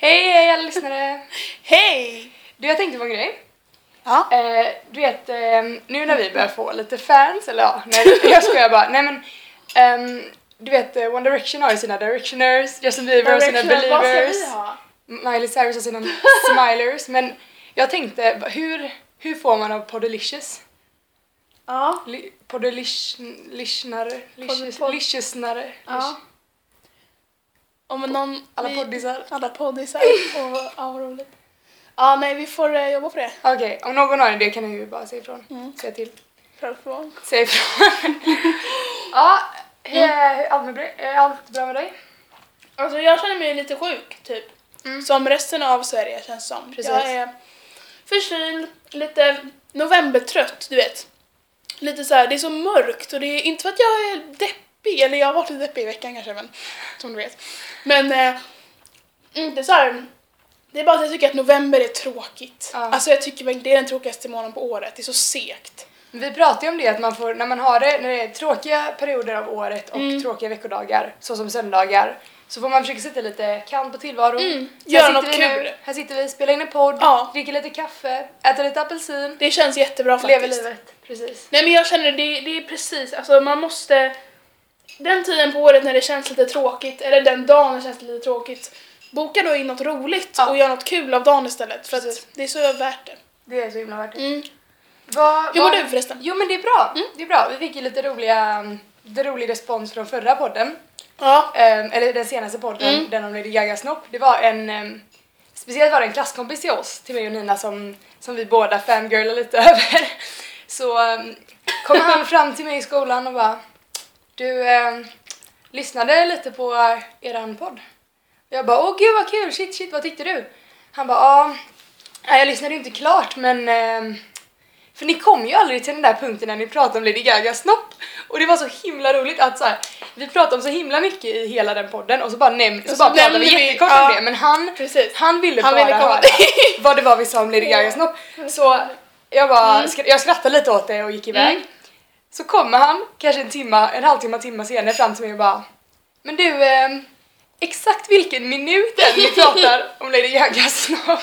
Hej, hej alla lyssnare! Hej! Du, jag tänkte på en grej. Ja. Eh, du vet, eh, nu när vi börjar få lite fans, eller ja, nej, jag skojar bara. Nej men, ehm, du vet, eh, One Direction har ju sina Directioners, Justin Bieber har sina Direction, vad ska Believers, vi ha? Miley Cyrus har sina Smilers, men jag tänkte, hur, hur får man av Poddelicious? Ja. Li- Poddelishnare? Licious- pod- Liciousnare? ja. Om någon... Alla vi- poddisar? Alla poddisar. Och, ja, vad roligt. Ja, nej, vi får eh, jobba på det. Okej, om någon har en idé kan ni ju bara säga ifrån. Mm. Säga till. Framför. Säg ifrån. ja, hur är allt, med, bre- är allt bra med dig? Alltså jag känner mig lite sjuk, typ. Mm. Som resten av Sverige känns som. Precis. Jag är förkyld, lite novembertrött, du vet. Lite så här, det är så mörkt och det är inte för att jag är deppig, eller jag har varit lite deppig i veckan kanske, men som du vet. Men eh, inte så här. Det är bara att jag tycker att november är tråkigt. Ja. Alltså jag tycker det är den tråkigaste månaden på året, det är så segt. Vi pratade ju om det att man får, när man har det, när det är tråkiga perioder av året och Mm. tråkiga veckodagar, så som söndagar, så får man försöka sätta lite kant på tillvaron. Mm, göra något kul. Nu, här sitter vi, spelar in en podd, Ja. dricker lite kaffe, äter lite apelsin, Det känns jättebra lever faktiskt. livet. Precis. Nej men jag känner det, det är precis, alltså man måste den tiden på året när det känns lite tråkigt, eller den dagen det känns lite tråkigt, boka då in något roligt Ja. och göra något kul av dagen istället för Precis. att det är så värt det. Det är så himla värt det. Mm. Vad, Hur mår du förresten? Jo men det är bra. Mm. Det är bra. Vi fick ju lite roliga, lite rolig respons från förra podden. Ja. Ehm, eller den senaste podden, Mm. den om Lady Gagas snopp. Det var en, ehm, speciellt var det en klasskompis till oss, till mig och Nina som, som vi båda fangirlar lite över. Så um, kom han fram till mig i skolan och bara Du, ehm, lyssnade lite på eran podd. Jag bara åh gud vad kul, shit shit vad tyckte du? Han bara ja, jag lyssnade inte klart men ehm, för ni kom ju aldrig till den där punkten när ni pratade om Lady Gagas snopp. Och det var så himla roligt att så här, vi pratade om så himla mycket i hela den podden och så bara, näm- så så bara pratade vi jättekort ja. om det men han, Precis. han ville Han bara ville höra vad det var vi sa om Lady Gagas snopp. Så jag bara, Mm. jag skrattade lite åt det och gick iväg. Mm. Så kommer han kanske en timma, en halvtimme, timme senare fram till mig och bara Men du, ehm, exakt vilken minut är det ni pratar om Lady Gagas snopp?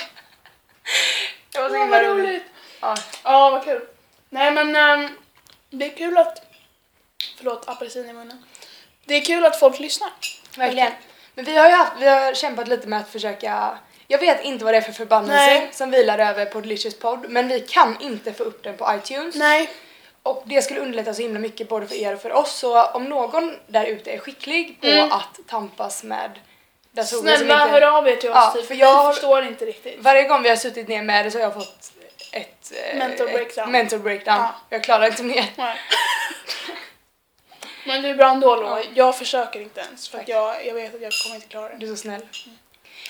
Det var så Ja, himla roligt. roligt. Ja. Ja, vad kul. Nej men ehm, det är kul att, förlåt apelsin i munnen. Det är kul att folk lyssnar. Verkligen. Men vi har ju haft, vi har kämpat lite med att försöka jag vet inte vad det är för förbannelse Nej. som vilar över på Delicious podd men vi kan inte få upp den på iTunes. Nej. Och det skulle underlätta så himla mycket både för er och för oss så om någon där ute är skicklig på Mm. att tampas med datorer Snälla inte... hör av er till oss Ja, typ. för jag- Vi förstår inte riktigt. Varje gång vi har suttit ner med det så har jag fått ett... eh, Mental ett breakdown. mental breakdown. Ja. Jag klarar inte mer. Nej. Men du är bra ändå Lo. Ja. Jag försöker inte ens för jag, jag vet att jag kommer inte klara det. Du är så snäll.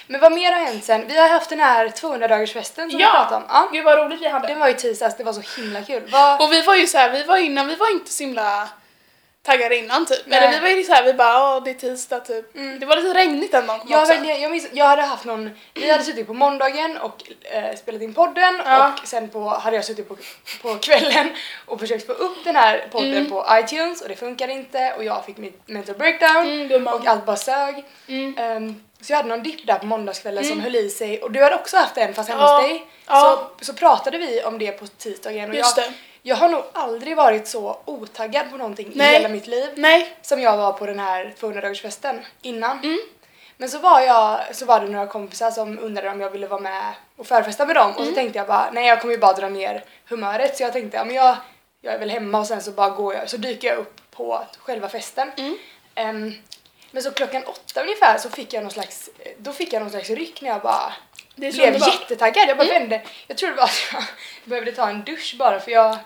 Men vad mer har hänt sen? Vi har haft den här 200-dagarsfesten som Ja. vi pratade om. Ja. Gud vad roligt vi hade. Den var ju tisdags, det var så himla kul. Vad... Och vi var ju så här, vi var innan, vi var inte så himla taggade innan typ. Nej. Eller vi var ju så här, vi bara åh det är tisdag typ. Mm. Det var lite regnigt den dagen Jag, jag, minns, jag hade haft någon, vi hade suttit på måndagen och eh, spelat in podden Ja. och sen på, hade jag suttit på, på kvällen och försökt få upp den här podden Mm. på iTunes och det funkar inte och jag fick mitt mental breakdown Mm, och allt bara sög. Mm. Så jag hade någon dipp där på måndagskvällen som Mm. höll i sig och du hade också haft en fast hemma Ja. hos dig. Ja. Så, så pratade vi om det på tisdagen och Just jag, det. jag har nog aldrig varit så otaggad på någonting Nej. i hela mitt liv Nej. som jag var på den här 200-dagarsfesten innan. Mm. Men så var, jag, så var det några kompisar som undrade om jag ville vara med och förfesta med dem och Mm. så tänkte jag bara nej jag kommer ju bara dra ner humöret så jag tänkte ja men jag, jag är väl hemma och sen så bara går jag så dyker jag upp på själva festen. Mm. Men så klockan åtta ungefär så fick jag någon slags, då fick jag någon slags ryck när jag bara Det blev underbart. jättetaggad. Jag bara Mm. vände, jag tror det var att jag behövde ta en dusch bara för jag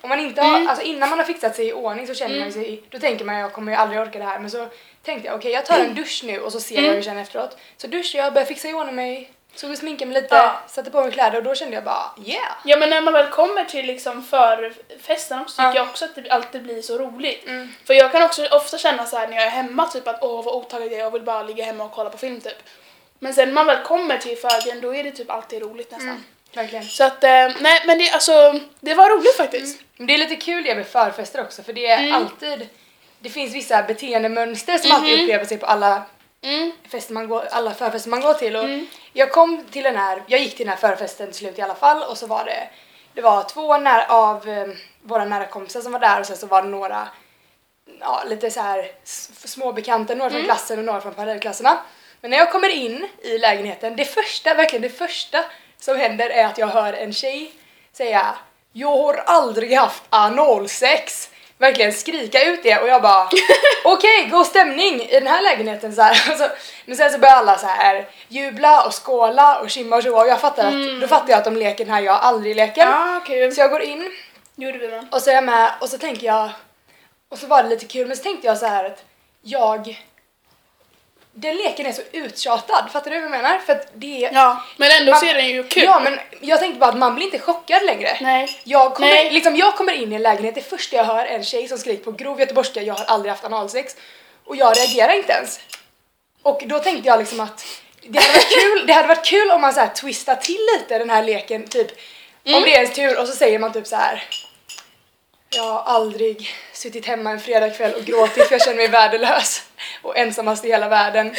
om man inte har, Mm. alltså innan man har fixat sig i ordning så känner man ju sig, då tänker man jag kommer ju aldrig orka det här men så tänkte jag okej jag tar en dusch nu och så ser jag hur jag känner efteråt. Så duschade jag, började fixa i ordning mig, såg och sminkade mig lite, Ja. satte på mig kläder och då kände jag bara yeah! Ja men när man väl kommer till liksom förfesten också tycker Ja. jag också att det alltid blir så roligt. Mm. För jag kan också ofta känna så här när jag är hemma typ att åh vad otaggad jag är, jag vill bara ligga hemma och kolla på film typ. Men sen när man väl kommer till förgrejen då är det typ alltid roligt nästan. Mm. Verkligen. Så att, eh, nej men det, alltså, det var roligt faktiskt. Men det är lite kul det med förfester också för det är Mm. alltid, det finns vissa beteendemönster som alltid Mhm. upprepar sig på alla Mm. fester man går, alla förfester man går till och Mm. Jag kom till den här, jag gick till den här förfesten till slut i alla fall och så var det, det var två nära, av eh, våra nära kompisar som var där och sen så var det några, ja lite så här små bekanta, några från klassen och några från parallellklasserna. Men när jag kommer in i lägenheten, det första, verkligen det första som händer är att jag hör en tjej säga Jag har aldrig haft analsex. Verkligen skrika ut det och jag bara okej, god stämning i den här lägenheten så här. Och så, Men sen så börjar alla så här jubla och skåla och kimma och tjoa och jag fattar att, då fattar jag att de leker den här jag aldrig leken. Ja, okej. Så jag går in Gjorde vi och så är jag med och så tänker jag, och så var det lite kul men så tänkte jag så här att jag, den leken är så uttjatad, fattar du vad jag menar? För att det Ja, men ändå Man- så är den ju kul. Ja men jag tänkte bara att man blir inte chockad längre. Nej. Jag kommer, Nej. Liksom, jag kommer in i en lägenhet, det första jag hör är en tjej som skriker på grov göteborgska, jag har aldrig haft analsex. Och jag reagerar inte ens. Och då tänkte jag liksom att det hade varit kul, det hade varit kul om man så här twistar till lite den här leken, typ Mm. om det är ens tur och så säger man typ så här. Jag har aldrig suttit hemma en fredagkväll och gråtit för jag känner mig värdelös och ensammast i hela världen.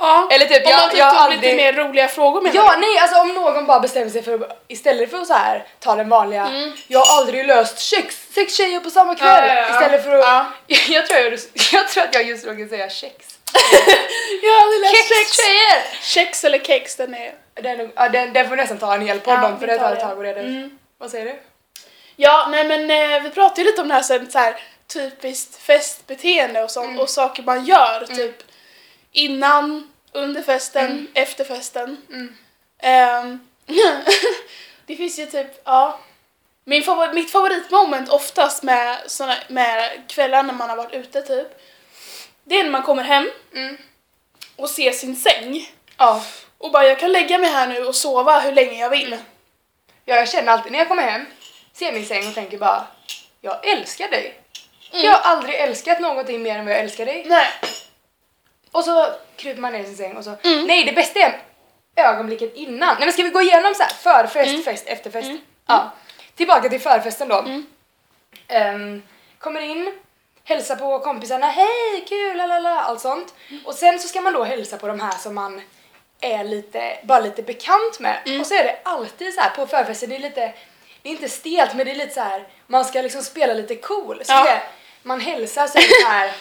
Ja. Eller typ, Om jag- man typ jag har tog aldrig- lite mer roliga frågor menar Ja, nej, alltså om någon bara bestämmer sig för att istället för att så här ta den vanliga Mm. Jag har aldrig löst sex, sex tjejer på samma kväll Ja, ja, ja. istället för att Ja. jag, tror jag, jag tror att jag just råkade säga kex. Jag har aldrig läst Kex sex. tjejer! Kex eller kex, den är... Den, ja, den, den får nästan ta en hel podd Ja, om för det tar ett tag att reda ut. Mm. Vad säger du? Ja, nej men eh, vi pratade ju lite om det här sen, så här typiskt festbeteende och sånt Mm. och saker man gör typ innan, under festen, Mm. efter festen. Mm. Ehm, det finns ju typ, ja. Min favor- mitt favoritmoment oftast med, såna, med kvällar när man har varit ute typ, det är när man kommer hem Mm. och ser sin säng Ja. och bara jag kan lägga mig här nu och sova hur länge jag vill. ja, jag känner alltid när jag kommer hem, ser min säng och tänker bara Jag älskar dig. Mm. Jag har aldrig älskat någonting mer än vad jag älskar dig. Nej. Och så kryper man ner i sin säng och så, Mm. nej det bästa är ögonblicket innan. Nej men ska vi gå igenom så här förfest, Mm. fest, efterfest? Mm. Ja. Tillbaka till förfesten då. Mm. Ehm, kommer in, hälsar på kompisarna, hej kul, lalala, allt sånt. Och sen så ska man då hälsa på de här som man är lite, bara lite bekant med. Mm. Och så är det alltid så här på förfesten, det är lite, inte stelt men det är lite så här, man ska liksom spela lite cool. Så Ja. det, är- man hälsar så är det så här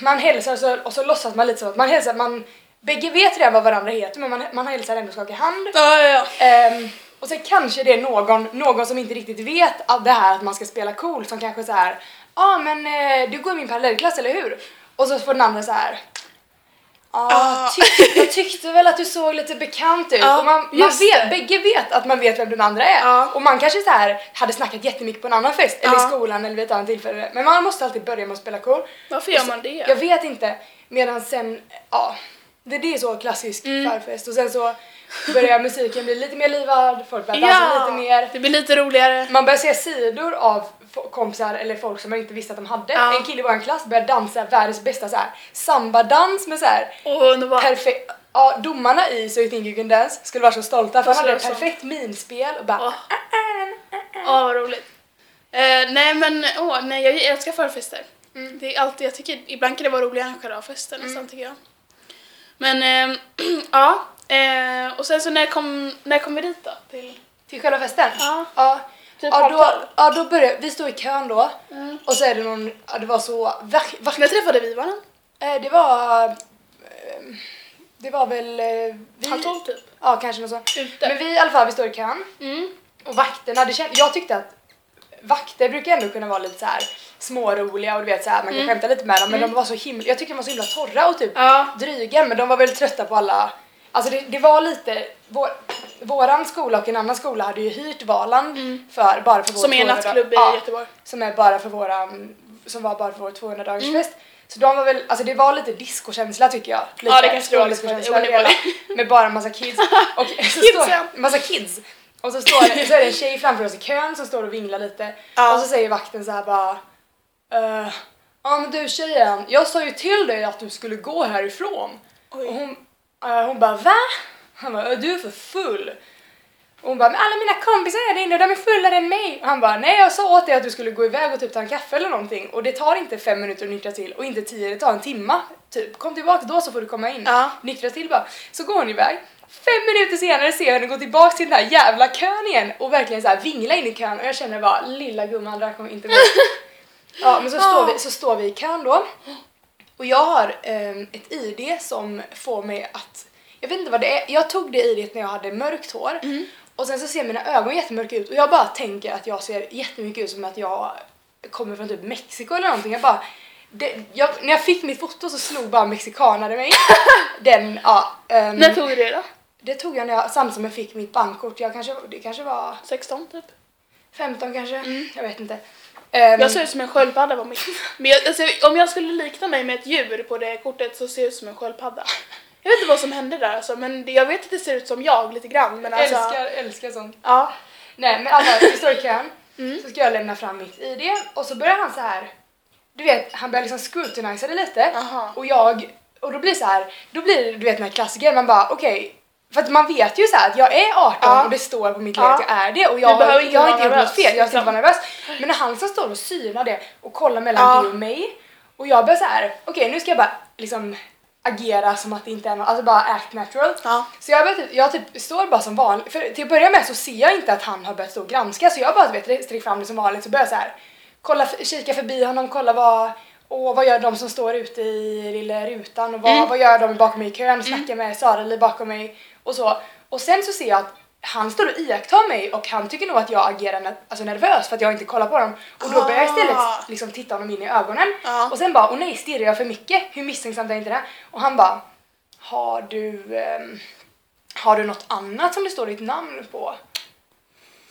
man hälsar och så, och så låtsas man lite så att man hälsar, man bägge vet redan vad varandra heter men man, man hälsar ändå och skakar hand. Ja, ja, ja. Ehm, och sen kanske det är någon, någon som inte riktigt vet att det här att man ska spela cool som kanske så här, ja ah, men eh, du går i min parallellklass eller hur? Och så får den andra så här. Ja, Ah. tyck, jag tyckte väl att du såg lite bekant ut. Ja, och man, man vet, bägge vet att man vet vem den andra är. Ja. Och man kanske så här hade snackat jättemycket på en annan fest eller i skolan eller vid ett annat tillfälle. Men man måste alltid börja med att spela cool. Varför gör man det? Jag vet inte. Medan sen, ja, det, det är så klassisk Mm. förfest och sen så börjar musiken bli lite mer livad, folk börjar dansa lite mer. det blir lite roligare. Man börjar se sidor av kompisar eller folk som man inte visste att de hade. Ja. En kille i vår klass började dansa världens bästa så här samba-dans med så här Åh, underbart. perfekt. Ja, domarna i So You Think You Can Dance skulle vara så stolta för han hade ett perfekt minspel och bara Åh. Åh, vad roligt. Eh, nej men, åh, nej jag älskar förfester. Mm. Det är alltid, jag tycker, ibland kan det vara roligare än själva festen nästan tycker jag. Men, ehm, ja. Eh, och sen så när kom, när kom vi dit då? Till, till själva festen. ja, Ja, typ ja, då, ja då började vi stå i kön då Mm. och så är det någon, ja, det var så vack, vack, När träffade vi varandra? Eh, Det var... eh, Det var väl... eh, Vi, Halv tolv typ. Ja, kanske något sånt. Ute. Men vi i alla fall, vi står i kön. Mm. Och vakterna, det känd, jag tyckte att vakter brukar ändå kunna vara lite så här småroliga och du vet så här, man kan Mm. skämta lite med dem men Mm. de var så himla, jag tycker de var så himla torra och typ Ja. dryga men de var väl trötta på alla, alltså det, det var lite, vår, våran skola och en annan skola hade ju hyrt Valand Mm. för, bara för vår Som är en 200 nattklubb i ja, Göteborg. som är bara för våran, som var bara för vår 200 dagars Mm. fest. Så de var väl, alltså det var lite discokänsla tycker jag. Lite Ja, det kanske det var lite. skoldiskokänsla Jo, det Med bara massa kids. Och så står, massa kids. Och så, står det, så är det en tjej framför oss i kön som står och vinglar lite. Ja. Och så säger vakten så här bara eh, Ja men du tjejen, jag sa ju till dig att du skulle gå härifrån. Oj. Och hon, hon bara va? Han bara "Eh, du är för full. Och hon bara, men alla mina kompisar är där inne och de är fullare än mig. Och han bara, nej jag sa åt dig att du skulle gå iväg och typ ta en kaffe eller någonting. Och det tar inte fem minuter att nyktra till och inte tio, det tar en timma. Typ, kom tillbaka då så får du komma in. Ja. Nyktra till bara. Så går hon iväg. Fem minuter senare ser jag henne gå tillbaka till den här jävla kön igen och verkligen så här vingla in i kön och jag känner bara, lilla gumman, det här kommer inte gå. Ja men så står, vi, så står vi i kön då. Och jag har ehm, ett ID som får mig att, jag vet inte vad det är, jag tog det IDet när jag hade mörkt hår och sen så ser mina ögon jättemörka ut och jag bara tänker att jag ser jättemycket ut som att jag kommer från typ Mexiko eller någonting. Jag bara, det, jag, när jag fick mitt foto så slog bara mexikanare mig. Den, ja. ehm, När tog du det då? det tog jag när jag, samtidigt som jag fick mitt bankkort. Jag kanske, det kanske var 16 typ? 15 kanske, jag vet inte. Ehm, Jag ser ut som en sköldpadda på mitt. Men jag, alltså, om jag skulle likna mig med ett djur på det kortet så ser jag ut som en sköldpadda. Jag vet inte vad som hände där alltså, men det, jag vet att det ser ut som jag lite grann. Men alltså, älskar, älskar sånt. Ja. Nej men alla, vi står i kön, så ska jag lämna fram mitt ID och så börjar han så här. du vet, han börjar liksom scrutinisa det lite Aha. och jag, och då blir så här, då blir det du vet den här klassiker, man bara okej, för att man vet ju så här att jag är 18 Ja. och det står på mitt Ja. liv att jag är det och jag, har- inte jag har inte gjort något fel, jag ska inte vara nervös. Men när han som står och synar det och kollar mellan Ja. det och mig och jag börjar så här, okej nu ska jag bara liksom agera som att det inte är något, alltså bara act natural. Ja. Så jag, typ, jag typ står bara som vanligt, för till att börja med så ser jag inte att han har börjat stå och granska så jag bara vet, sträcker fram det som vanligt så börjar jag så här kolla, kika förbi honom, kolla vad och vad gör de som står ute i lilla rutan och vad, Mm. vad gör de bakom mig i kön, snackar med Sara bakom mig och så. Och sen så ser jag att han står och iakttar mig och han tycker nog att jag agerar ner- alltså nervös för att jag inte kollar på honom. Och då börjar jag istället Ah. liksom titta honom in i ögonen. Ja. Och sen bara, åh nej, stirrar jag för mycket? Hur misstänksamt är inte det? Och han bara, har du, ehm, har du något annat som det står ditt namn på?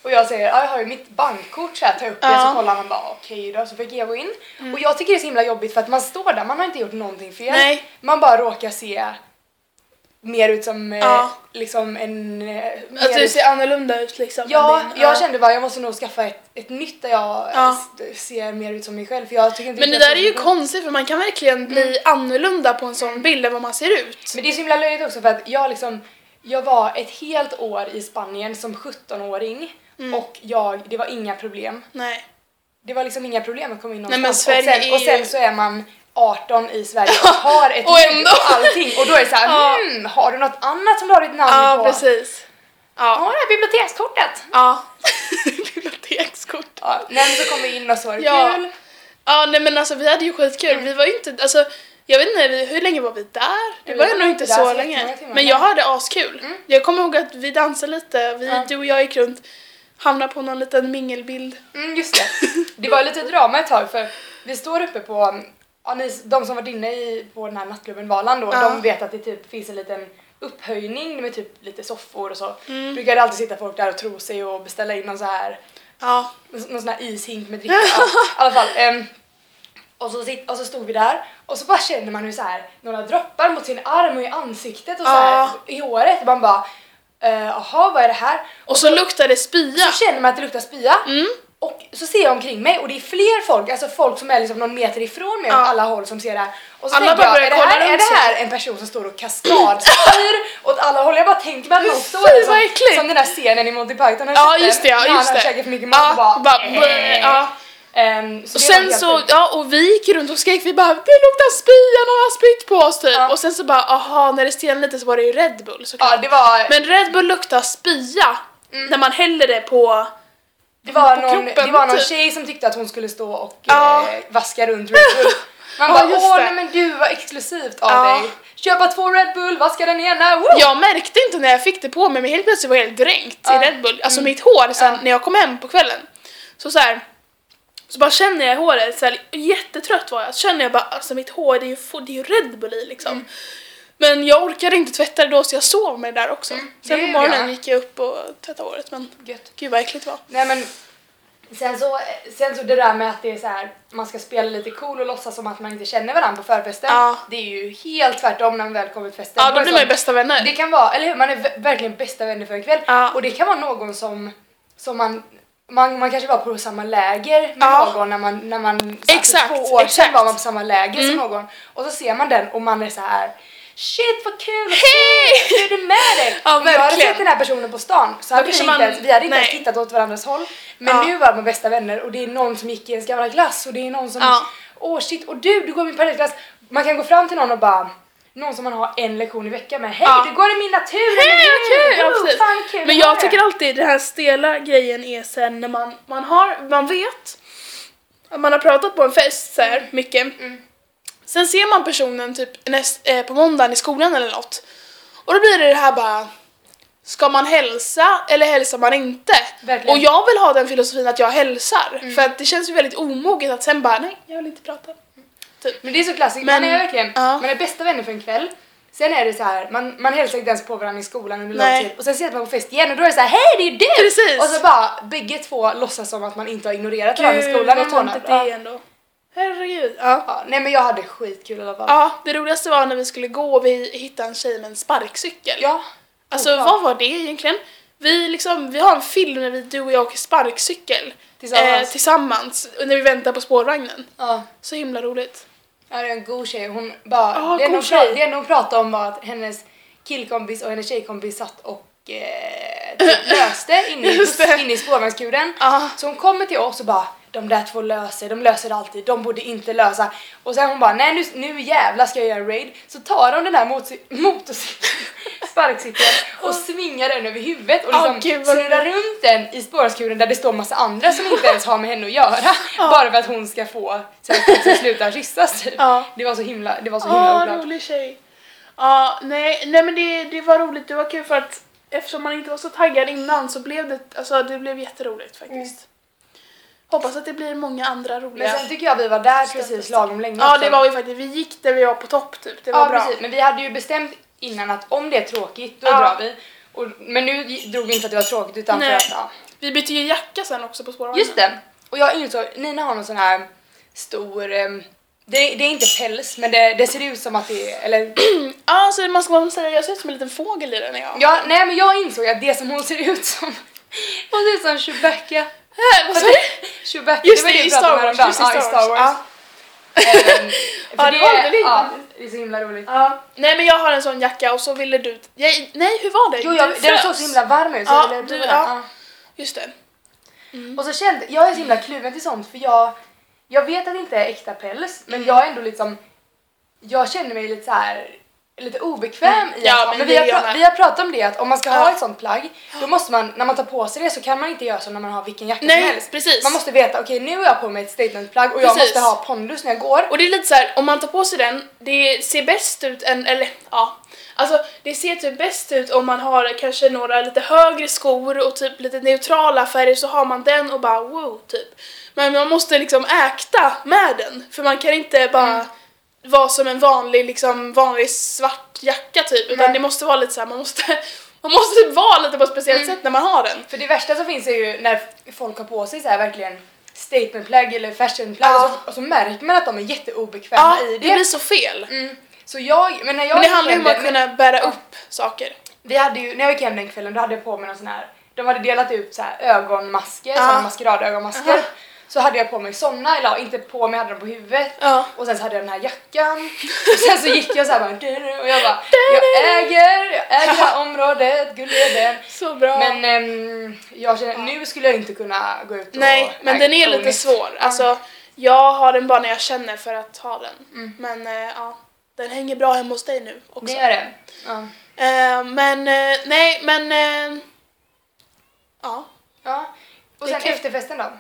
Och jag säger, ja jag har ju mitt bankkort så här, tar upp det. Mm. så kollar han bara okej då, så fick jag gå in. Och jag tycker det är så himla jobbigt för att man står där, man har inte gjort någonting fel. Nej. Man bara råkar se mer ut som eh, Ja. liksom en... eh, mer Att du ser annorlunda ut liksom. Ja, din- jag kände bara jag måste nog skaffa ett, ett nytt där jag Ja. ser mer ut som mig själv för jag tycker inte Men det där är ju ser- konstigt för man kan verkligen bli annorlunda på en sån bild än vad man ser ut. Men det är så himla löjligt också för att jag liksom, jag var ett helt år i Spanien som 17-åring Mm. och jag, det var inga problem. Nej. Det var liksom inga problem att komma in Nej, någonstans. men Sverige och, sen, och sen så är man 18 i Sverige och har ett Och ändå- och allting och då är det såhär, Ja. hmm, har du något annat som du har ditt namn Ja, på? precis. Ja, Ja. det här bibliotekskortet. Ja. Bibliotekskort. Ja, nej men så kom vi in och så var det Ja. kul. Ja, nej men alltså vi hade ju skitkul. Mm. Vi var ju inte, alltså jag vet inte, hur länge var vi där? Det var ju nog inte så länge. Men jag hade askul. Mm. Jag kommer ihåg att vi dansade lite, vi, Ja. du och jag gick runt, hamnade på någon liten mingelbild. Mm, just det. Det var lite drama ett tag för vi står uppe på, ja, ni, de som varit inne i, på den här nattklubben Valand då, Ja. de vet att det typ finns en liten upphöjning med typ lite soffor och så. Mm. Brukar det alltid sitta folk där och tro sig och beställa in någon så här Ja. någon sån här ishink med dricka. Ja, I alla fall. ehm, och, så sitt, och så stod vi där och så bara känner man hur så här, några droppar mot sin arm och i ansiktet och så här, i håret. Man bara, eh, jaha vad är det här? Och så luktade det spya. Så känner man att det luktar spya. Mm. Och så ser jag omkring mig och det är fler folk, alltså folk som är liksom någon meter ifrån mig Ja. åt alla håll som ser det här. Och så Alla tänker jag, är det, här, är det här en person som står och kaskadspyr åt alla håll? Jag bara tänker mig att någon står där vad äckligt. som, som den där scenen i Monty Python har Ja just det, ja just han det. har käkat för mycket mat ja, och bara... bara bleh, ja. Ehm, så Och sen så, sjukt. ja och vi gick runt och skrek, vi bara det luktar spya, någon har spytt på oss typ. Ja. Och sen så bara aha, när det stelnade lite så var det ju Red Bull såklart. Ja, det var, Men Red Bull luktar spya när man häller det på... det var, på någon, kroppen, det var någon typ. tjej som tyckte att hon skulle stå och Ja. eh, vaska runt Red Bull. Man Ja, bara åh nej men gud vad exklusivt av Ja. dig. Köpa två Red Bull, vaska den ena, woo! Jag märkte inte när jag fick det på mig men helt plötsligt var jag helt dränkt Ja. i Red Bull. Alltså mitt hår sen när jag kom hem på kvällen. Så så här. Så bara känner jag i håret, så här, jättetrött var jag, så känner jag bara alltså mitt hår det är ju, det är ju Red Bull i liksom. Mm. Men jag orkade inte tvätta det då så jag sov med det där också. Mm, det Sen på morgonen gick jag upp och tvättade håret men Gött. gud vad äckligt det var. Nej men sen så, sen så det där med att det är så här, man ska spela lite cool och låtsas som att man inte känner varandra på förfesten. Ja. Det är ju helt tvärtom när man väl kommer till festen. Ja Då blir man ju som- bästa vänner. Det kan vara, eller hur? Man är verkligen bästa vänner för en kväll. Ja. Och det kan vara någon som, som man man, man kanske var på samma läger med Ja. någon när man, när man Exakt, två år sedan exakt. var man på samma läger som Mm. någon och så ser man den och man är så här shit vad kul att Hej! se hur är det med dig? Ja, Om jag hade sett den här personen på stan så hade vi inte man- ens, vi hade inte ens tittat åt varandras håll. Men Ja. nu var de bästa vänner och det är någon som gick i ens gamla klass och det är någon som, Ja. åh shit, och du, du går i min parallellklass. Man kan gå fram till någon och bara någon som man har en lektion i veckan med. Hej, Ja. du går i min natur! Hej kul! Ja, precis. fan, kul Men jag tycker alltid den här stela grejen är sen när man, man har, man vet att man har pratat på en fest så här mycket. Mm. Sen ser man personen typ näst, eh, på måndagen i skolan eller något. Och då blir det det här bara Ska man hälsa eller hälsar man inte? Verkligen. Och jag vill ha den filosofin att jag hälsar. För att det känns ju väldigt omoget att sen bara nej, jag vill inte prata. Typ. Men det är så klassiskt, Men- man är verkligen, ja. man är bästa vänner för en kväll Sen är det så här, man, man hälsar inte ens på varandra i skolan under lång tid och sen ses man på fest igen och då är det så här, hej det är du! Precis. Och så bara bägge två låtsas som att man inte har ignorerat varandra i skolan i vad Herregud. Ja. Ja, nej men jag hade skitkul i alla fall. Ja, det roligaste var när vi skulle gå och vi hittade en tjej med en sparkcykel. Ja. Alltså oklart. vad var det egentligen? Vi, liksom, vi har en film när vi, du och jag åker sparkcykel Tillsammans. Eh, tillsammans när vi väntar på spårvagnen. Ja. Så himla roligt. Ja, det är en god tjej. Hon bara, Ja, det, god hon tjej. det enda hon pratade om var att hennes killkompis och hennes tjejkompis satt och eh, typ löste inne i, inne i spårvagnskuren. Ja. Så hon kommer till oss och bara de där två löser, de löser alltid, de borde inte lösa. Och sen hon bara nej nu, nu jävlar ska jag göra en raid. Så tar de den motorcy- motorcykeln, sparkcykeln och svingar den över huvudet och liksom gud, vad snurrar runt den i spårvagnskuren där det står massa andra som inte ens har med henne att göra. Bara för att hon ska få så att ska sluta kyssas typ. Ja. Det var så himla, det var så himla Ja, oklart. rolig tjej. Ja, nej, nej men det, det var roligt, det var kul för att eftersom man inte var så taggad innan så blev det, alltså det blev jätteroligt faktiskt. Hoppas att det blir många andra roliga. Men sen tycker jag vi var där precis lagom länge ja också. det var vi faktiskt, vi gick där vi var på topp typ, det var ja, bra. precis. Men vi hade ju bestämt innan att om det är tråkigt, då Ja. drar vi. Och, men nu drog vi inte för att det var tråkigt utan Nej. för att, ja. Vi bytte ju jacka sen också på spårvagnen. Just det. Och jag insåg, Nina har någon sån här stor, ehm, det, det är inte päls men det, det ser ut som att det är, eller Ja, så man ska man säga, jag ser ut som en liten fågel i den jag... ja, nej men jag insåg att det som hon ser ut som, hon ser ut som Chewbacca. Vad sa du? Chewbacca, Just det, vi i Star Wars, just Ja, i Star Wars. Ja. För Ja, det var väldigt ja, det är så himla roligt. Ja. Nej men jag har en sån jacka och så ville du... Jag, nej hur var det? Jo, jag, Du den såg så himla varm ut så Ja, jag ville du- ja. Just det. Och så kände jag är så himla kluven till sånt för jag, jag vet att det inte är äkta päls men jag är ändå liksom, jag känner mig lite så här lite obekväm i Ja, ha, men men vi har, jag pra- vi har pratat om det att om man ska ha Ja. ett sånt plagg då måste man, när man tar på sig det så kan man inte göra som när man har vilken jacka som Nej, helst. precis. Man måste veta, okej nu har jag på mig ett statementplagg och jag Precis. måste ha pondus när jag går. Och det är lite så här, om man tar på sig den, det ser bäst ut än, eller ja, alltså det ser typ bäst ut om man har kanske några lite högre skor och typ lite neutrala färger så har man den och bara wow typ. Men man måste liksom äkta med den för man kan inte bara Mm. Vara som en vanlig liksom vanlig svart jacka typ utan Nej. det måste vara lite så här, man måste man måste typ vara lite på ett speciellt Mm. sätt när man har den. För det värsta som finns är ju när folk har på sig så här verkligen statementplagg eller fashionplagg Ja. och, så, och så märker man att de är jätteobekväma Ja, i det blir så fel. Mm. Så jag, men när jag Men det handlar ju om att kunna bära upp saker. Vi hade ju, när jag gick hem den kvällen då hade jag på mig någon sån här, de hade delat ut så här ögonmasker, Ja. maskeradögonmasker. Aha. Så hade jag på mig såna, eller ja, inte på mig, jag hade dem på huvudet. Ja. Och sen så hade jag den här jackan. Och sen så gick jag så här bara, och jag bara, jag äger, jag äger det här området, Gulleden. Så bra. Men ehm, jag känner, nu skulle jag inte kunna gå ut och Nej, men den är lite it. svår. Alltså, jag har den bara när jag känner för att ha den. Mm. Men eh, ja, den hänger bra hemma hos dig nu också. Det är det. Ja. Eh, men eh, nej, men ja. ja. Och sen efterfesten då?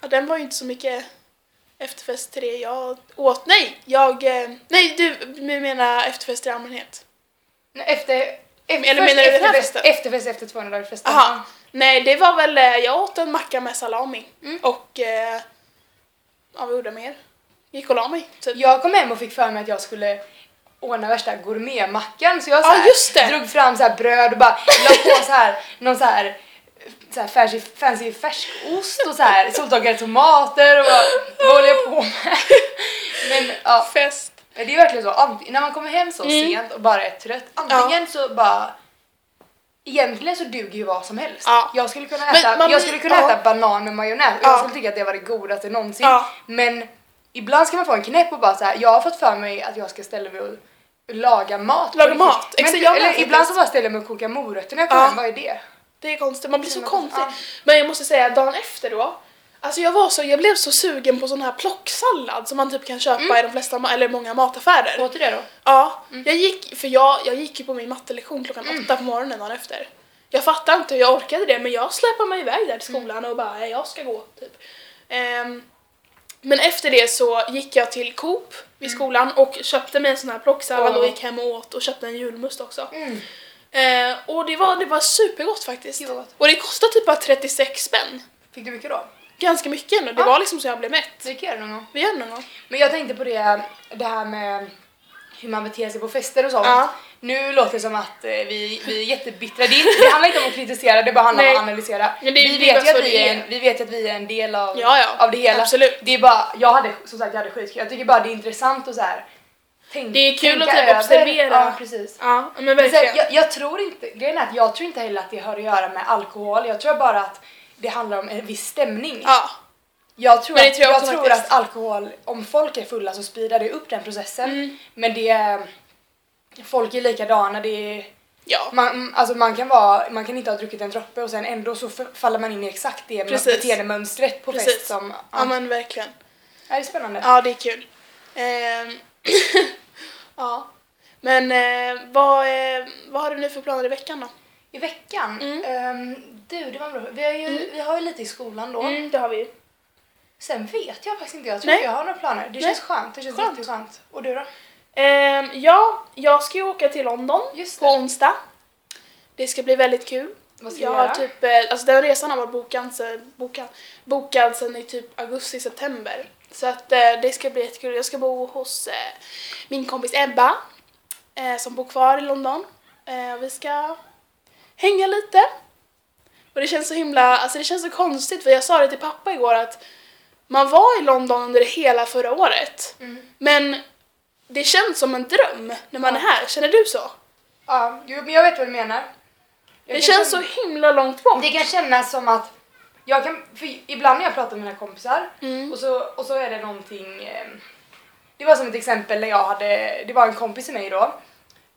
Ja, den var ju inte så mycket efterfest till det jag åt. Nej, jag, eh, nej du menar efterfest i allmänhet. Nej, Efter, efter, Eller menar du den här efterfest, festen? efterfest efter 200 dagars festen. Aha. Nej, det var väl, eh, jag åt en macka med salami Mm. och eh, ja, vad gjorde jag mer? Gick och la mig, typ. Jag kom hem och fick för mig att jag skulle ordna värsta gourmetmackan så jag så här, det. drog fram så här bröd och bara la på så här någon så här så här fancy, fancy färskost och så här soltorkade tomater och vad håller jag på med? Men ja, Fest. det är verkligen så, ant- när man kommer hem så Mm. sent och bara är trött, antingen så bara Egentligen så duger ju vad som helst. Ja. Jag skulle kunna äta, man jag skulle kunna ja. äta banan med majonnäs och Ja. jag skulle tycka att det var det godaste någonsin. Ja. Men ibland ska man få en knäpp och bara så här, jag har fått för mig att jag ska ställa mig och laga mat. Laga mat, Men, exakt, eller, ibland så bara ställer jag mig och kokar morötter när jag kommer Ja. hem. Vad är det? Det är konstigt, man blir så Mm, konstig. Men jag måste säga, dagen efter då, alltså jag var så, jag blev så sugen på sån här plocksallad som man typ kan köpa Mm. i de flesta, eller många mataffärer. Åt du det då? Ja, jag gick, för jag, jag gick ju på min mattelektion klockan Mm. åtta på morgonen dagen efter. Jag fattar inte hur jag orkade det men jag släpade mig iväg där till skolan och bara "Nej, jag ska gå typ. Ehm, men efter det så gick jag till Coop vid skolan och köpte mig en sån här plocksallad Åh. och gick hem och åt och köpte en julmust också. Mm. Eh, och det var, det var supergott faktiskt. Gud, gott. Och det kostade typ bara 36 spänn. Fick du mycket då? Ganska mycket ändå, det Ja. var liksom så jag blev mätt. Det kan jag någon gång. Vi gör det någon gång. Men jag tänkte på det, det här med hur man beter sig på fester och sånt. Ja. Nu låter det som att eh, vi, vi är jättebittra. Det, är det handlar inte om att kritisera, det bara handlar om Nej. att analysera. Det vi, vet ju att vi, är en, är. vi vet ju att vi är en del av, Ja, ja. av det hela. Absolut. Det är bara, jag hade, som sagt jag hade skitkul. Jag tycker bara det är intressant att så här, tänka Det är kul att typ observera. Ja, precis. Ja, men Men verkligen. sen, jag, jag tror inte, grejen är att jag tror inte heller att det har att göra med alkohol. Jag tror bara att det handlar om en viss stämning. Ja, Jag tror, Men det att, jag jag tror att alkohol, om folk är fulla så speedar det upp den processen. Mm. Men det, folk är likadana. Det är, ja. man, alltså man, kan vara, man kan inte ha druckit en droppe och sen ändå så faller man in i exakt det Precis. beteendemönstret på Precis. fest som... Ja, ja men verkligen. det är spännande. Ja, det är kul. Ehm, ja. Men eh, vad, eh, vad har du nu för planer i veckan då? I veckan, Mm. ehm, du det var bra. Vi har, ju, vi har ju lite i skolan då. Mm, det har vi ju. Sen vet jag faktiskt inte, jag tror Nej. inte jag har några planer. Det Nej. känns skönt, det känns Skönt. riktigt skönt. Och du då? Ehm, ja, jag ska ju åka till London Just på det. onsdag. Det ska bli väldigt kul. Vad ska Jag vi har göra? typ, eh, alltså den resan har varit bokad, bokad, bokad sen i typ augusti-september. Så att eh, det ska bli jättekul. Jag ska bo hos eh, min kompis Ebba eh, som bor kvar i London. Vi ska hänga lite. Och det känns så himla, alltså det känns så konstigt för jag sa det till pappa igår att man var i London under hela förra året. Mm. Men det känns som en dröm när man Ja. är här. Känner du så? Ja, jo, men jag vet vad du menar. Jag Det känns känna- så himla långt bort. Det kan kännas som att jag kan, för ibland när jag pratar med mina kompisar Mm. och, så, och så är det någonting, eh, det var som ett exempel när jag hade, det var en kompis till mig då,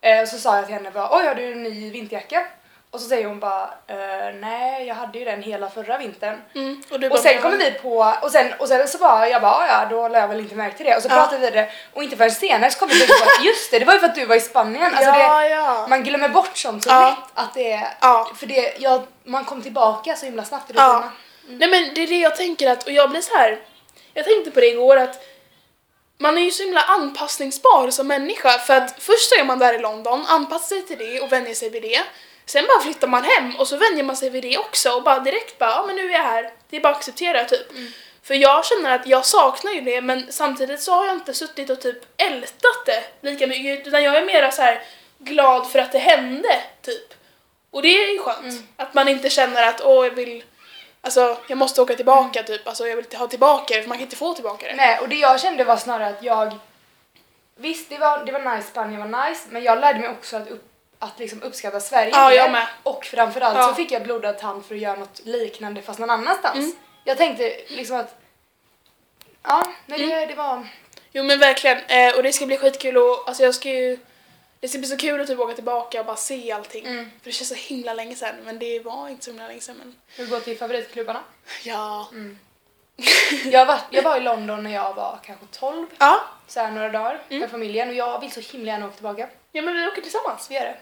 eh, så sa jag till henne bara oj har du en ny vinterjacka? Och så säger hon bara eh, nej jag hade ju den hela förra vintern. Mm. Och, Och sen kommer vi på, och sen, och sen så bara jag bara ja då lade jag väl inte märke till det och så Ja. pratade vi vidare och inte förrän senare så kom vi på att just det, det var ju för att du var i Spanien. Alltså ja, det, ja. man glömmer bort sånt så Ja. lätt att det Ja. för det, ja, man kom tillbaka så himla snabbt Ja. rutinerna. Nej men det är det jag tänker att, och jag blir så här. jag tänkte på det igår att man är ju så himla anpassningsbar som människa för att först så är man där i London, anpassar sig till det och vänjer sig vid det. Sen bara flyttar man hem och så vänjer man sig vid det också och bara direkt bara, ja men nu är jag här, det är bara att acceptera typ. För jag känner att jag saknar ju det men samtidigt så har jag inte suttit och typ ältat det lika mycket utan jag är mera så här glad för att det hände typ. Och det är ju skönt. Att man inte känner att åh jag vill Alltså jag måste åka tillbaka typ, alltså jag vill ha tillbaka det för man kan inte få tillbaka det. Nej, och det jag kände var snarare att jag... Visst, det var, det var nice, Spanien var nice, men jag lärde mig också att, upp, att liksom uppskatta Sverige Ja, jag med. Och framförallt Ja. så fick jag blodad tand för att göra något liknande fast någon annanstans. Mm. Jag tänkte liksom att... Ja, nej, det, Mm. det var... Jo men verkligen, eh, och det ska bli skitkul och alltså jag ska ju det ska bli så kul att typ åka tillbaka och bara se allting. Mm. För det känns så himla länge sedan, men det var inte så himla länge sedan. Men... Hur går till favoritklubbarna? Ja. Jag var, jag var i London när jag var kanske 12, Ja. så några dagar Mm. med familjen och jag vill så himla gärna åka tillbaka. ja, men vi åker tillsammans. Vi gör det.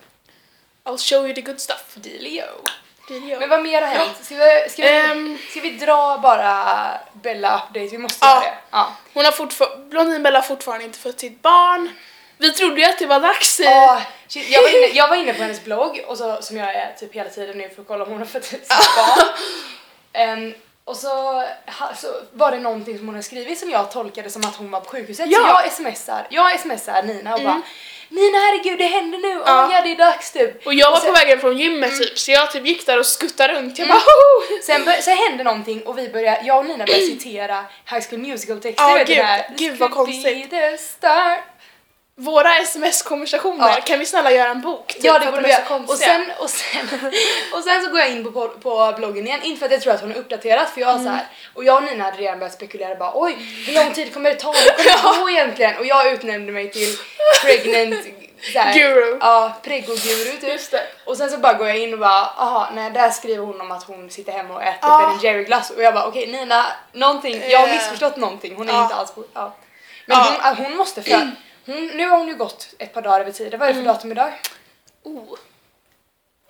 I'll show you the good stuff. Dealio. Det. Men vad mer har hänt? Ska vi, ska vi, Ehm. ska vi dra bara Bella update? Vi måste Ja. göra det. Ja. Hon har fortfarande, Blondinbella har fortfarande inte fått sitt barn. Vi trodde ju att det var dags. shit, jag, var inne, jag var inne på hennes blogg, och så, som jag är typ hela tiden nu för att kolla om hon har fått sitt barn. Ehm, och så, så var det någonting som hon har skrivit som jag tolkade som att hon var på sjukhuset. Ja. Så jag smsar, jag smsar Nina och bara Nina herregud det händer nu, Mm. Ja. åh ja det är dags typ. Och jag var Och sen- på vägen från gymmet typ, så jag typ gick där och skuttade runt. Jag Mm. bara Hoho! Sen, bör, hände någonting och vi började, jag och Nina började citera High School Musical-texter. Ja, vet du gud, gud, vad konstigt. Be the start. Våra sms-konversationer, Ja. kan vi snälla göra en bok? Typ, Ja det borde de vi är göra. Och sen, och, sen, och sen så går jag in på, på, på bloggen igen, inte för att jag tror att hon har uppdaterat för jag Mm. så här, och jag och Nina hade redan börjat spekulera bara oj hur lång tid kommer det ta, hur kommer det gå egentligen? Och jag utnämnde mig till pregnant såhär, Guru. Ja, preggo-guru typ. Just det. Och sen så bara går jag in och bara, aha, nej där skriver hon om att hon sitter hemma och äter Ja. Ben Jerry-glass och jag bara okej Nina, någonting, jag har Eh. missförstått någonting, hon är Ja. inte alls på, ja. Men Ja. Hon, ah, hon måste för, hon, nu har hon ju gått ett par dagar över tiden, vad är det för Mm. datum idag? Oh.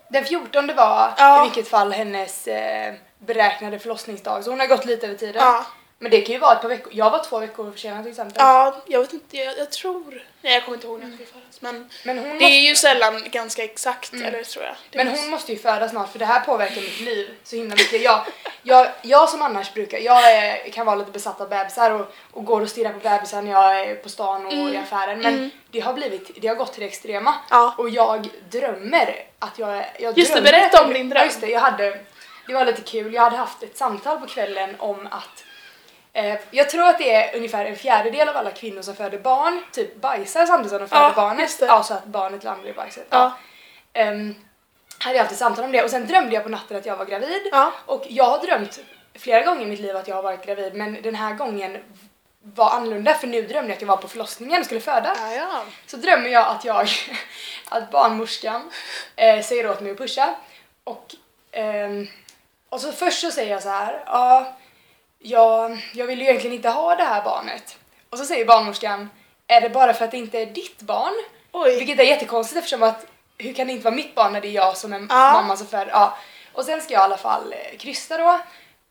Den 14 var Ja. i vilket fall hennes eh, beräknade förlossningsdag så hon har gått lite över tiden. Ja. Men det kan ju vara ett par veckor, jag var två veckor försenad till exempel. ja, jag vet inte, jag, jag tror... Nej, jag kommer inte ihåg när jag skulle födas. Men Men det måste är ju sällan ganska exakt, Mm. eller tror jag. Det Men måste- hon måste ju födas snart för det här påverkar mitt liv så himla mycket. Jag, jag, jag som annars brukar, jag är, kan vara lite besatt av bebisar och, och går och stirrar på bebisar när jag är på stan och Mm. i affären men Mm. det har blivit, det har gått till det extrema. Ja. Och jag drömmer att jag, jag Just det, berätta om din dröm. Ja, just det, jag hade, det var lite kul, jag hade haft ett samtal på kvällen om att jag tror att det är ungefär en fjärdedel av alla kvinnor som föder barn typ bajsar samtidigt som de föder Ja, barnet. Ja, så att barnet landar i bajset. Ja. Ehm, hade jag ett samtal om det och sen drömde jag på natten att jag var gravid. Ja. Och jag har drömt flera gånger i mitt liv att jag har varit gravid men den här gången var annorlunda för nu drömde jag att jag var på förlossningen och skulle föda. Ja, ja. Så drömmer jag att jag, att barnmorskan eh, säger åt mig att pusha och, ehm, och så först så säger jag så här, ja, jag, jag vill ju egentligen inte ha det här barnet. Och så säger barnmorskan, är det bara för att det inte är ditt barn? Oj. Vilket är jättekonstigt eftersom att hur kan det inte vara mitt barn när det är jag som är Ja. mamma som föder? Ja. Och sen ska jag i alla fall eh, krysta då.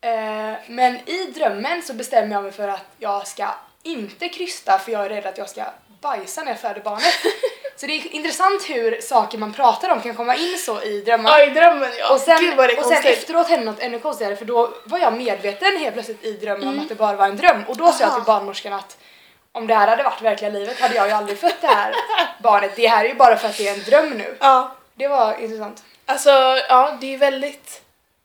Eh, men i drömmen så bestämmer jag mig för att jag ska inte krysta för jag är rädd att jag ska bajsa när jag föder barnet. så det är intressant hur saker man pratar om kan komma in så i drömmar. Oj, drömmen ja. Och sen, Gud vad det och sen efteråt hände något ännu konstigare för då var jag medveten helt plötsligt i drömmen om att det bara var en dröm och då sa jag Mm. Till barnmorskan att om det här hade varit verkliga livet hade jag ju aldrig fött det här barnet. Det här är ju bara för att det är en dröm nu. Ja. Det var intressant. Alltså, ja, det är väldigt...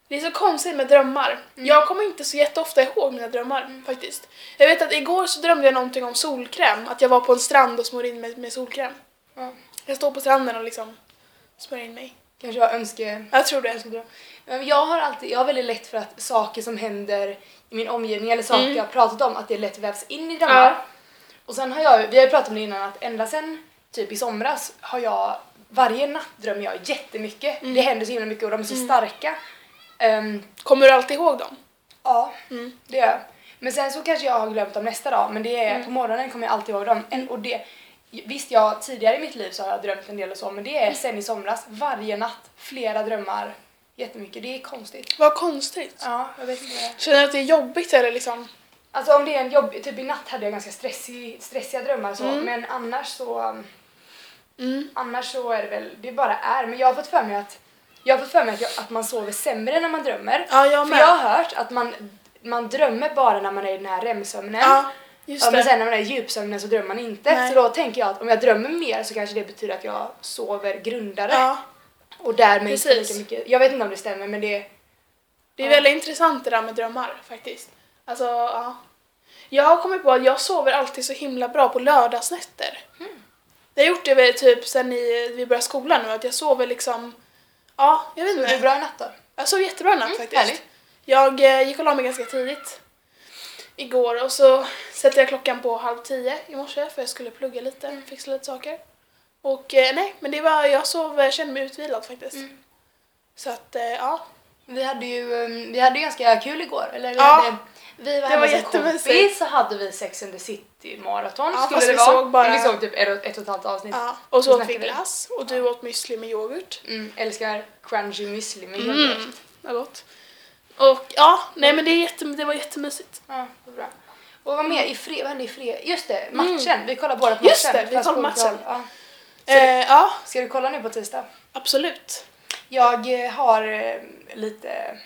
Det är så konstigt med drömmar. Jag kommer inte så jätteofta ihåg mina drömmar faktiskt. Jag vet att igår så drömde jag någonting om solkräm. Att jag var på en strand och smorde in mig med solkräm. Ja. Jag står på stranden och liksom smörjer in mig. Kanske var önske... Jag tror det. önskedröm. Jag har alltid, jag har väldigt lätt för att saker som händer i min omgivning eller saker Mm. jag har pratat om att det lätt vävs in i drömmar. Ja. Och sen har jag, vi har ju pratat om det innan att ända sen typ i somras har jag, varje natt drömmer jag jättemycket. Mm. Det händer så himla mycket och de är så starka. Ehm, Kommer du alltid ihåg dem? ja, Mm. det gör jag. Men sen så kanske jag har glömt dem nästa dag men det är, Mm. på morgonen kommer jag alltid ihåg dem. En, och det, visst, jag, tidigare i mitt liv så har jag drömt en del och så men det är sen i somras, varje natt, flera drömmar, jättemycket. Det är konstigt. Vad konstigt. Ja, jag vet inte. Känner du att det är jobbigt eller liksom? Alltså om det är en jobb, typ i natt hade jag ganska stressig, stressiga drömmar så, Mm. men annars så um, Mm. Annars så är det väl, det bara är. Men jag har fått för mig att, jag har fått för mig att, jag, att man sover sämre när man drömmer. Ja, jag För med. jag har hört att man, man drömmer bara när man är i den här REM-sömnen. Ja, just Ja, men det. sen när man är i djupsömnen så drömmer man inte. Nej. Så då tänker jag att om jag drömmer mer så kanske det betyder att jag sover grundare. Ja, Och därmed inte Precis. lika mycket. Jag vet inte om det stämmer men det... det är Ja. väldigt intressant det där med drömmar faktiskt. Alltså, ja. Jag har kommit på att jag sover alltid så himla bra på lördagsnätter. Mm. Jag har gjort det typ sen i, vi började skolan nu, att jag sover liksom... Ja, jag vet inte. det är bra i natt då? Jag sov jättebra i natt Mm, faktiskt. härligt. Jag eh, gick och la mig ganska tidigt igår och så sätter jag klockan på halv tio i morse för jag skulle plugga lite, Mm. fixa lite saker. Och eh, nej, men det var, jag sov, jag kände mig utvilad faktiskt. Mm. Så att, eh, ja. Vi hade ju um, vi hade ganska kul igår. Eller vi, Ja. hade, vi var hemma som jättemysigt. kompis så hade vi Sex and the City maraton Ja, skulle det vi vara. såg bara- Vi såg typ ett, och- ett och ett halvt avsnitt. ja. Och så åt vi glass och du åt müsli med yoghurt. Mm, älskar crunchy müsli med Mm, yoghurt. vad gott. Och ja, nej men det, är jätte, det var jättemysigt. Ja, vad bra. Och vad mer i fred, vad hände i fred? Just det, matchen. Vi kollar båda på matchen. Mm. Just det, vi kollar matchen. Ja. Eh, ja, Ska du kolla nu på tisdag? absolut. Jag eh, har eh, lite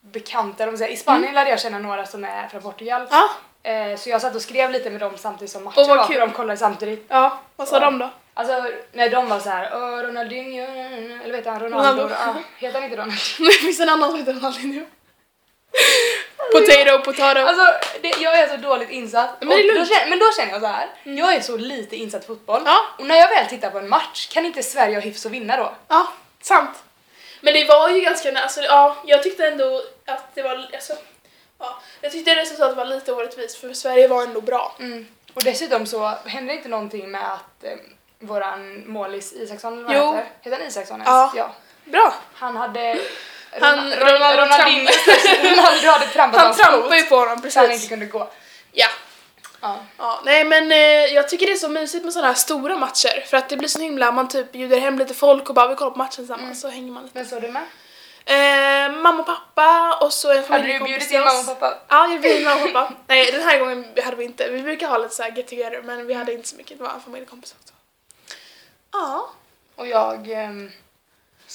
bekanta, man säger. i Spanien lärde jag känna några som är från Portugal. Mm. Ja, Eh, så jag satt och skrev lite med dem samtidigt som matchen Åh, vad var, för kul. de kollade samtidigt. ja. vad sa Ja. de då? Alltså när de var så här, "Åh, Ronaldinho, eller vet han, Ronaldo, Ronaldo. Ja, heter han inte Ronaldo? Det finns en annan som heter Ronaldinho. Potato, potato. Alltså det, jag är så dåligt insatt. Men det är Och då känner, men då känner jag så här. jag är så lite insatt i fotboll. Ja. Och när jag väl tittar på en match, kan inte Sverige ha hyfs att vinna då? Ja, sant. Men det var ju ganska alltså ja, jag tyckte ändå att det var, alltså, ja, jag tyckte resultatet var lite orättvist för Sverige var ändå bra. Och dessutom så hände inte någonting med att eh, våran målis Isaksson, eller vad Jo. heter. Heter han Isaksson ens? Ja. ja. Bra! Han hade... Han- Ron- Ronaldo Ronaldinho Ronaldo hade trampat Han fot ju på honom, så han inte precis. kunde gå. Ja. Ja. ja. Nej men eh, jag tycker det är så mysigt med sådana här stora matcher för att det blir så himla, man typ bjuder hem lite folk och bara vi kollar på matchen tillsammans Mm. så hänger man lite. Men så du med? Eh, mamma och pappa och så en Hade du familjekompis bjudit in mamma och pappa? Ja, jag bjöd in mamma och pappa. Nej, den här gången hade vi inte. Vi brukar ha lite så här get together men vi hade inte så mycket. Det var en familjekompis också. Ja, Och jag ehm,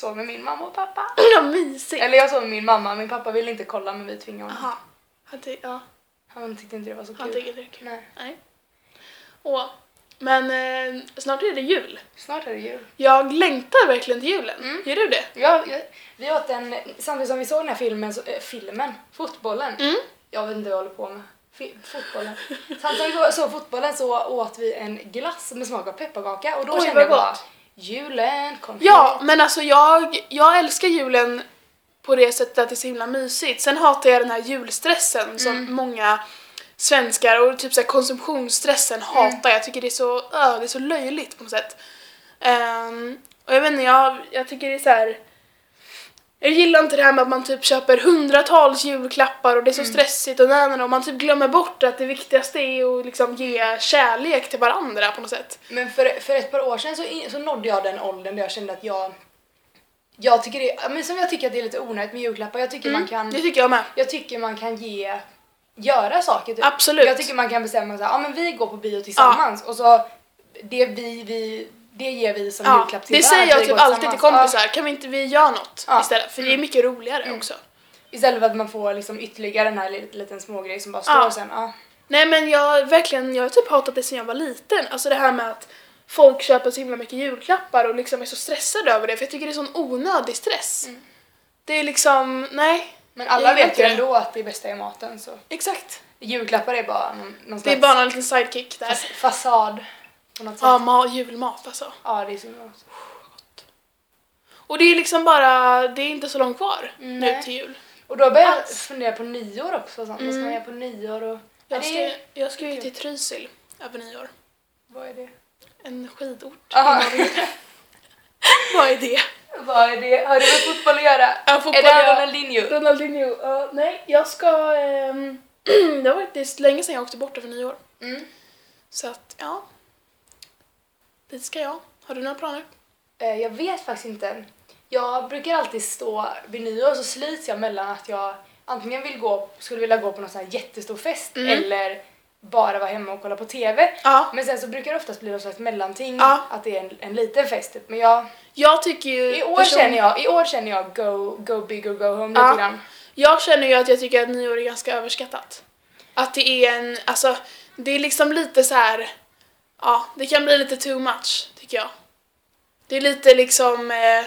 sov med min mamma och pappa. vad mysigt. Eller jag sov med min mamma, min pappa ville inte kolla men vi tvingade honom. Jaha. Han, ty- ja, Han tyckte inte det var så han kul. tycker det är kul. Nej. Nej. Och, men eh, snart är det jul. Snart är det jul. Jag längtar verkligen till julen. Mm. Gör du det? Ja, jag, vi åt en, samtidigt som vi såg den här filmen, så, äh, filmen, fotbollen. Mm. Jag vet inte vad jag håller på med. Fotbollen. Samtidigt som vi såg fotbollen så åt vi en glass med smak av pepparkaka och då Oj, kände jag bara gott. Julen, kom Ja, hit. men alltså jag, jag älskar julen på det sättet att det är så himla mysigt. Sen hatar jag den här julstressen som Mm. många svenskar och typ så här konsumtionsstressen hatar. Jag tycker det är så, öh, det är så löjligt på något sätt. Ehm, och jag vet inte, jag, jag tycker det är så här. Jag gillar inte det här med att man typ köper hundratals julklappar och det är så stressigt och närmare och man typ glömmer bort att det viktigaste är att liksom ge kärlek till varandra på något sätt. Men för, för ett par år sedan så, så nådde jag den åldern där jag kände att jag jag tycker det, ja, men som jag tycker att det är lite onödigt med julklappar. Jag tycker man kan Det tycker jag med. jag tycker man kan ge göra saker typ. Absolut. Jag tycker man kan bestämma så här, ja men vi går på bio tillsammans och så det vi, vi det ger vi som Ja, julklapp till det säger jag typ alltid till kompisar, kan vi inte vi göra något Ja. istället? För det är mycket roligare Mm. också. Istället för att man får liksom ytterligare den här li- liten smågrej som bara står Ja. sen. Ja. Nej men jag verkligen, jag har typ hatat det sedan jag var liten. Alltså det här med att folk köper så himla mycket julklappar och liksom är så stressade över det för jag tycker det är sån onödig stress. Mm. Det är liksom, nej. Men alla vet ju ändå att det bästa är maten så Exakt. julklappar är bara någon, någon Det är slags bara en liten sidekick där. fas- fasad på något sätt. Ja, ma- julmat alltså. Ja, det är så gott. Och det är liksom bara, det är inte så långt kvar Nej. nu till jul. Och då börjar jag Alls. fundera på nyår också. Sånt. Vad ska Mm. man göra på nyår? Och... Jag Ja, ska, det jag ska ju kul. till Trysil över nyår. Vad är det? En skidort Aha. Vad är det? Vad är det? Har det med fotboll att göra? Ja, fotboll, är det ja. Ronaldinho? Ronaldinho, ja, nej jag ska... ehm, det var faktiskt länge sedan jag åkte bort över nyår. Mm. Så att, ja. Dit ska jag. Har du några planer? Eh, Jag vet faktiskt inte. Jag brukar alltid stå vid nyår så slits jag mellan att jag antingen vill gå, skulle vilja gå på någon sån här jättestor fest Mm. eller bara vara hemma och kolla på TV. Ja. Men sen så brukar det oftast bli något slags mellanting, Ja. att det är en, en liten fest typ. Men jag, Jag tycker ju... i år person- känner jag, i år känner jag go, go big or go home Ja. lite grann. Jag känner ju att jag tycker att nyår är ganska överskattat. Att det är en, alltså, det är liksom lite så här. Ja, det kan bli lite too much, tycker jag. Det är lite liksom, eh,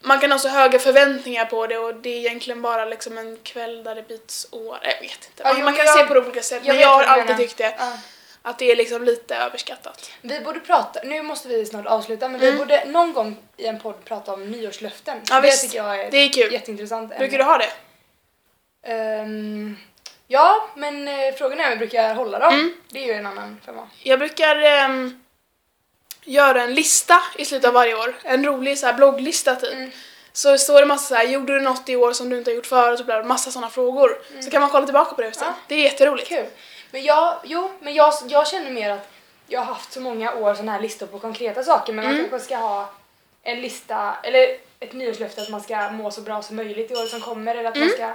man kan ha så höga förväntningar på det och det är egentligen bara liksom en kväll där det byts år. Jag vet inte. Ja, Man, jo, man kan jag- se på det olika sätt, jag men jag har alltid tyckt det. Ja. Att det är liksom lite överskattat. Vi borde prata, nu måste vi snart avsluta, men vi Mm. borde någon gång i en podd prata om nyårslöften. Ja, det visst. tycker jag är Det är kul. jätteintressant. Brukar du ha det? Ehm, ja, men eh, frågan är om vi brukar hålla dem. Mm. Det är ju en annan femma. Jag brukar ehm, göra en lista i slutet av varje år. En rolig så här, blogglista typ. Mm. Så står det massa så här, gjorde du något i år som du inte har gjort förut? Och bla, bla, massa sådana frågor. Så kan man kolla tillbaka på det sen. Ja. Det är jätteroligt. Kul. Men jag, jo, men jag, jag känner mer att jag har haft så många år sådana här listor på konkreta saker men man Mm. kanske ska ha en lista, eller ett nyårslöfte att man ska må så bra som möjligt i år som kommer eller att Mm. man ska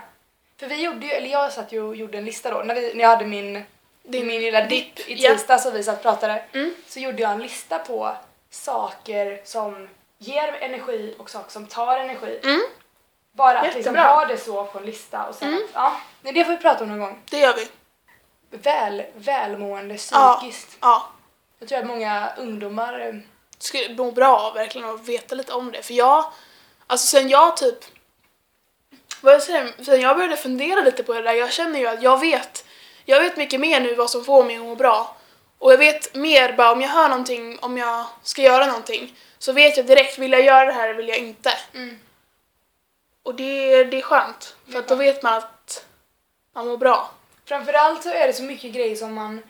för vi gjorde ju, eller jag satt ju och gjorde en lista då när, vi, när jag hade min, Din min lilla dipp i ja. tisdags och vi satt och pratade Mm. så gjorde jag en lista på saker som ger energi och saker som tar energi. Mm. Bara att liksom ha det så på en lista och sen Mm. att, ja, nej, det får vi prata om någon gång. Det gör vi. Väl, välmående Ja. psykiskt. Ja. Jag tror att många ungdomar, Skulle må bra av verkligen att veta lite om det. För jag, alltså sen jag typ, vad jag säger, sen jag började fundera lite på det där, jag känner ju att jag vet, jag vet mycket mer nu vad som får mig att må bra. Och jag vet mer bara om jag hör någonting, om jag ska göra någonting, så vet jag direkt, vill jag göra det här eller vill jag inte? mm. Och det, det är skönt, för att då vet man att man mår bra. framförallt så är det så mycket grejer som man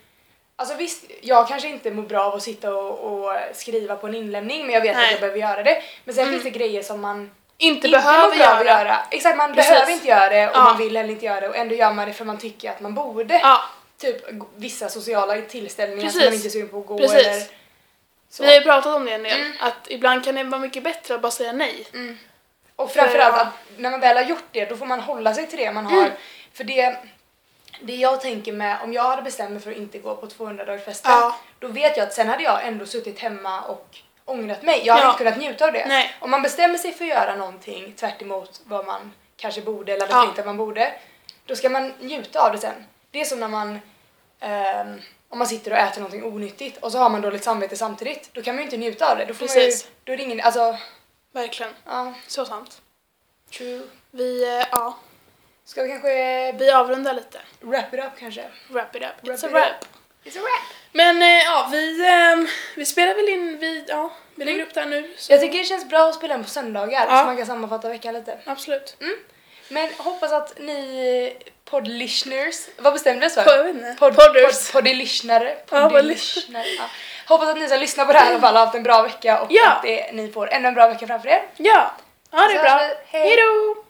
Alltså visst, jag kanske inte mår bra av att sitta och, och skriva på en inlämning men jag vet Nej. att jag behöver göra det. Men sen Mm. finns det grejer som man Inte, inte behöver göra. göra. Exakt, man Precis. behöver inte göra det och Ja. man vill heller inte göra det och ändå gör man det för man tycker att man borde. Ja, Typ vissa sociala tillställningar som Precis. man inte är sugen på att gå Precis. eller så. vi har ju pratat om det en del. Mm. Att ibland kan det vara mycket bättre att bara säga nej. Mm. Och framförallt att när man väl har gjort det då får man hålla sig till det man har. Mm. För det, det jag tänker med, om jag hade bestämt mig för att inte gå på 200-dagarsfesten Ja. då vet jag att sen hade jag ändå suttit hemma och ångrat mig. Jag hade Ja. inte kunnat njuta av det. Nej. Om man bestämmer sig för att göra någonting tvärt emot vad man kanske borde eller hade Ja. tänkt att man borde, då ska man njuta av det sen. Det är som när man ehm, om man sitter och äter någonting onyttigt och så har man dåligt samvete samtidigt, då kan man ju inte njuta av det. Då, får man ju, Precis. då är det ingen, alltså, Verkligen. ja, Så sant. true. Vi, eh, ja, Ska vi kanske vi avrundar lite. wrap it up kanske? Wrap it up. Wrap It's a wrap. It's a wrap! Men eh, ja, vi, ehm, vi spelar väl in, vi, ja, vi lägger Mm. upp det här nu. Så. Jag tycker det känns bra att spela den på söndagar Ja. så man kan sammanfatta veckan lite. Absolut. Men hoppas att ni poddlisteners, vad bestämdes för? Jag vet inte. Podd, Podders. Podd, poddylyssnare. Ja, poddylyssnare, ja. Hoppas att ni som lyssnar på det här i alla fall har haft en bra vecka och Ja. att det, ni får ännu en bra vecka framför er. Ja, ja det är Så bra.